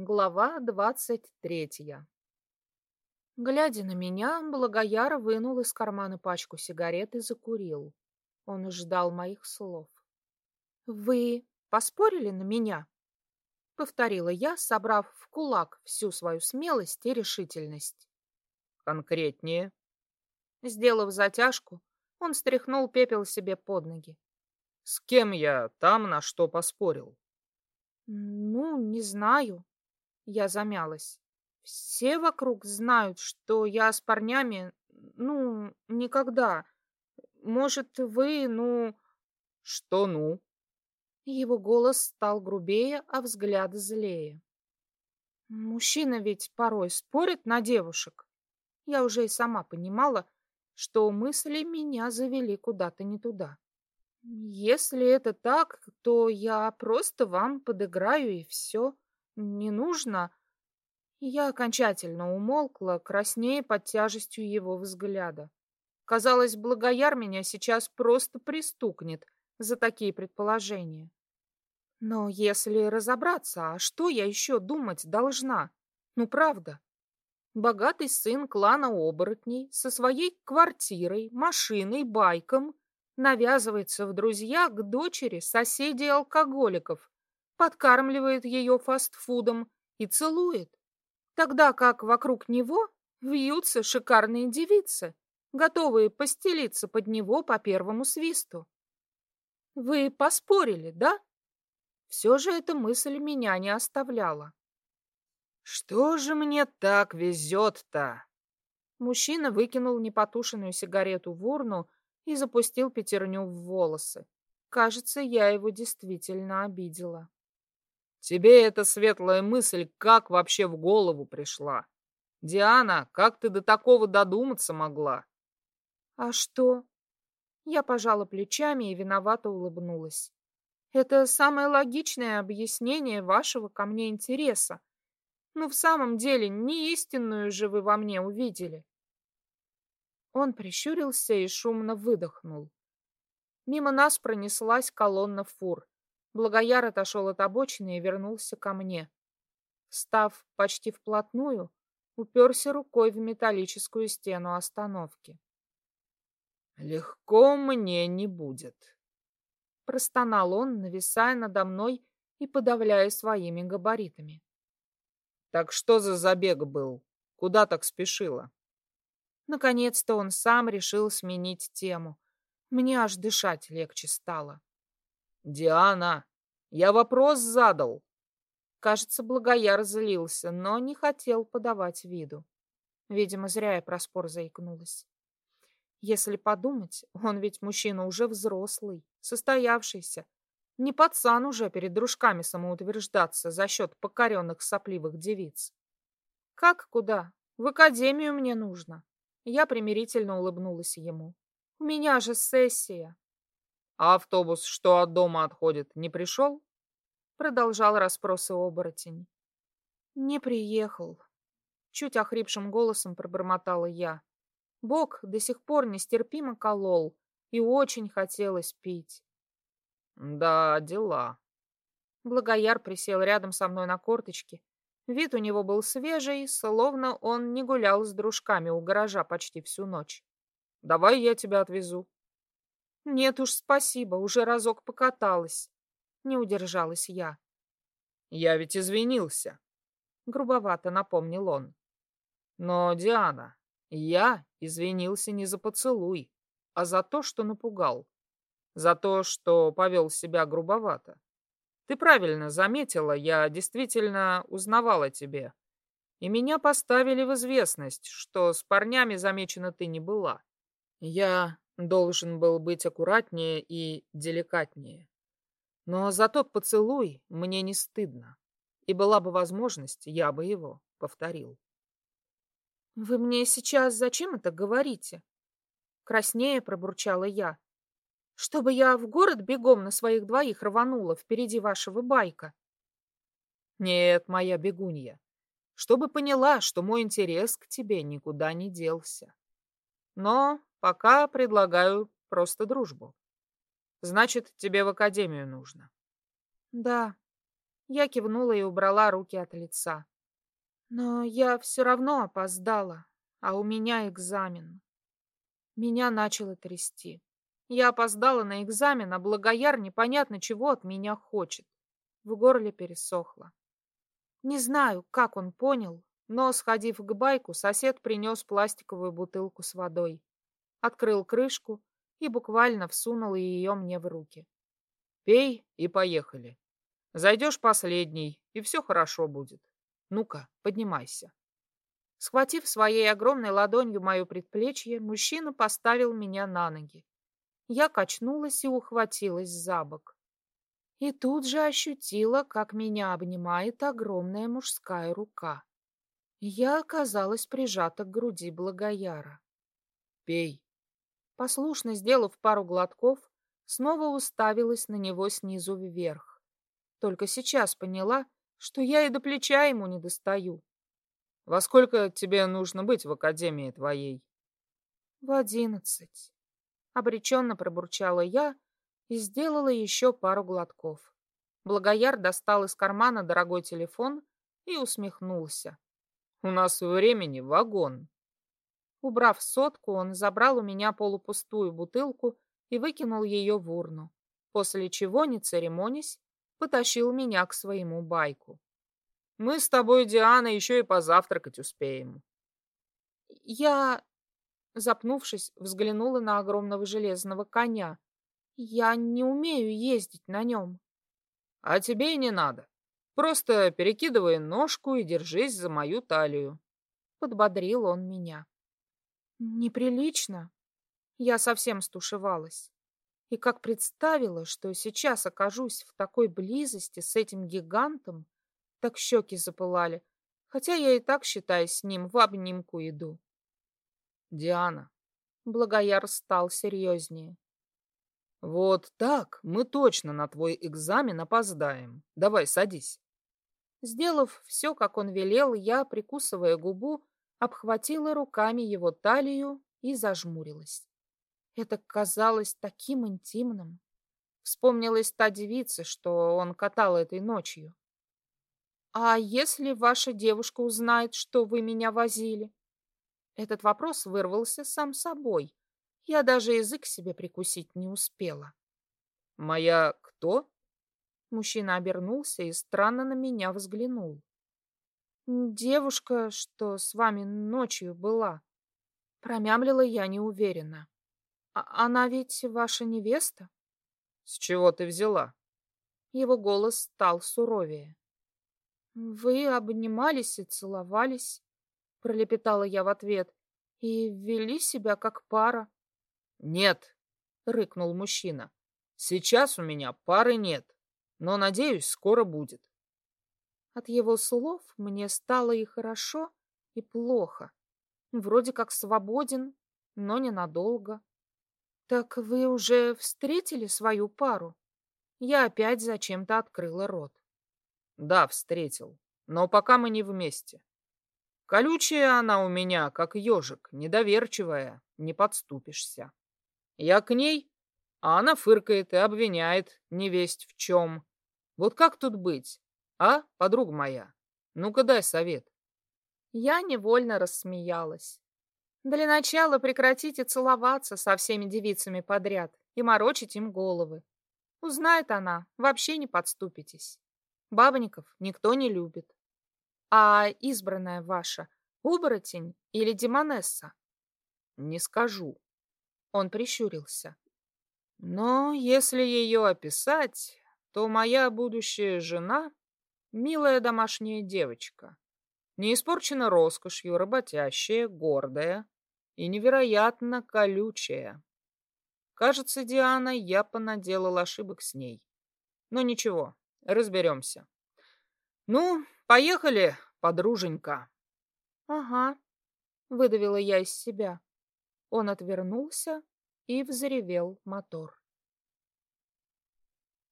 Глава двадцать третья Глядя на меня, Благояр вынул из кармана пачку сигарет и закурил. Он ждал моих слов. «Вы поспорили на меня?» — повторила я, собрав в кулак всю свою смелость и решительность. «Конкретнее?» Сделав затяжку, он стряхнул пепел себе под ноги. «С кем я там на что поспорил?» «Ну, не знаю», я замялась. Все вокруг знают, что я с парнями, ну, никогда. Может, вы, ну... Что ну? Его голос стал грубее, а взгляд злее. Мужчина ведь порой спорит на девушек. Я уже и сама понимала, что мысли меня завели куда-то не туда. Если это так, то я просто вам подыграю и все. Не нужно. Я окончательно умолкла, краснее под тяжестью его взгляда. Казалось, Благояр меня сейчас просто пристукнет за такие предположения. Но если разобраться, а что я еще думать должна? Ну, правда. Богатый сын клана оборотней со своей квартирой, машиной, байком навязывается в друзья к дочери соседей-алкоголиков, подкармливает ее фастфудом и целует, тогда как вокруг него вьются шикарные девицы, готовые постелиться под него по первому свисту. Вы поспорили, да? Все же эта мысль меня не оставляла. Что же мне так везет-то? Мужчина выкинул непотушенную сигарету в урну и запустил пятерню в волосы. Кажется, я его действительно обидела. Тебе эта светлая мысль как вообще в голову пришла? Диана, как ты до такого додуматься могла? А что? Я пожала плечами и виновато улыбнулась. Это самое логичное объяснение вашего ко мне интереса. Ну, в самом деле, не истинную же вы во мне увидели. Он прищурился и шумно выдохнул. Мимо нас пронеслась колонна фур. Благояр отошел от обочины и вернулся ко мне. Став почти вплотную, уперся рукой в металлическую стену остановки. «Легко мне не будет», — простонал он, нависая надо мной и подавляя своими габаритами. «Так что за забег был? Куда так спешила?» Наконец-то он сам решил сменить тему. Мне аж дышать легче стало. «Диана, я вопрос задал!» Кажется, Благояр злился, но не хотел подавать виду. Видимо, зря я про спор заикнулась. Если подумать, он ведь мужчина уже взрослый, состоявшийся. Не пацан уже перед дружками самоутверждаться за счет покоренных сопливых девиц. Как куда? В академию мне нужно. Я примирительно улыбнулась ему. У меня же сессия. А автобус, что от дома отходит, не пришел? Продолжал расспросы оборотень. Не приехал. Чуть охрипшим голосом пробормотала я. Бог до сих пор нестерпимо колол, и очень хотелось пить. Да, дела. Благояр присел рядом со мной на корточки. Вид у него был свежий, словно он не гулял с дружками у гаража почти всю ночь. Давай я тебя отвезу. Нет уж, спасибо, уже разок покаталась. Не удержалась я. Я ведь извинился. Грубовато напомнил он. Но, Диана, я извинился не за поцелуй, а за то, что напугал. За то, что повел себя грубовато. Ты правильно заметила, я действительно узнавал о тебе. И меня поставили в известность, что с парнями замечена ты не была. Я Должен был быть аккуратнее и деликатнее. Но за тот поцелуй мне не стыдно. И была бы возможность, я бы его повторил. «Вы мне сейчас зачем это говорите?» Краснее пробурчала я. «Чтобы я в город бегом на своих двоих рванула впереди вашего байка?» «Нет, моя бегунья, чтобы поняла, что мой интерес к тебе никуда не делся. Но Пока предлагаю просто дружбу. Значит, тебе в академию нужно. Да. Я кивнула и убрала руки от лица. Но я все равно опоздала, а у меня экзамен. Меня начало трясти. Я опоздала на экзамен, а Благояр непонятно чего от меня хочет. В горле пересохло. Не знаю, как он понял, но, сходив к байку, сосед принес пластиковую бутылку с водой. Открыл крышку и буквально всунул ее мне в руки. «Пей и поехали. Зайдешь последний, и все хорошо будет. Ну-ка, поднимайся». Схватив своей огромной ладонью мое предплечье, мужчина поставил меня на ноги. Я качнулась и ухватилась за бок. И тут же ощутила, как меня обнимает огромная мужская рука. Я оказалась прижата к груди Благояра. «Пей!» Послушно сделав пару глотков, снова уставилась на него снизу вверх. Только сейчас поняла, что я и до плеча ему не достаю. Во сколько тебе нужно быть в академии твоей? В одиннадцать. Обреченно пробурчала я и сделала еще пару глотков. Благояр достал из кармана дорогой телефон и усмехнулся. У нас времени вагон. Убрав сотку, он забрал у меня полупустую бутылку и выкинул ее в урну, после чего, не церемонясь, потащил меня к своему байку. Мы с тобой, Диана, еще и позавтракать успеем. Я, запнувшись, взглянула на огромного железного коня. Я не умею ездить на нем. А тебе и не надо. Просто перекидывай ножку и держись за мою талию. Подбодрил он меня. Неприлично. Я совсем стушевалась. И как представила, что сейчас окажусь в такой близости с этим гигантом, так щеки запылали, хотя я и так, считаю, с ним в обнимку иду. Диана. Благояр стал серьезнее. Вот так мы точно на твой экзамен опоздаем. Давай, садись. Сделав все, как он велел, я, прикусывая губу, обхватила руками его талию и зажмурилась. Это казалось таким интимным. Вспомнилась та девица, что он катал этой ночью. «А если ваша девушка узнает, что вы меня возили?» Этот вопрос вырвался сам собой. Я даже язык себе прикусить не успела. «Моя кто?» Мужчина обернулся и странно на меня взглянул. «Девушка, что с вами ночью была», — промямлила я неуверенно. А «Она ведь ваша невеста?» «С чего ты взяла?» Его голос стал суровее. «Вы обнимались и целовались», — пролепетала я в ответ, — «и вели себя как пара». «Нет», — рыкнул мужчина, — «сейчас у меня пары нет, но, надеюсь, скоро будет». От его слов мне стало и хорошо, и плохо. Вроде как свободен, но ненадолго. «Так вы уже встретили свою пару?» Я опять зачем-то открыла рот. Да, встретил. Но пока мы не вместе. Колючая она у меня, как ежик, недоверчивая, не подступишься. Я к ней, а она фыркает и обвиняет, невесть в чем. Вот как тут быть, а, подруга моя? Ну-ка дай совет. Я невольно рассмеялась. Для начала прекратите целоваться со всеми девицами подряд и морочить им головы. Узнает она, вообще не подступитесь. Бабников никто не любит. А избранная ваша оборотень или демонесса? Не скажу. Он прищурился. Но если ее описать, то моя будущая жена — милая домашняя девочка, не испорчена роскошью, работящая, гордая и невероятно колючая. Кажется, Диана, я понаделал ошибок с ней. Но ничего, Разберемся. Ну, поехали, подруженька. Ага, выдавила я из себя. Он отвернулся и взревел мотор.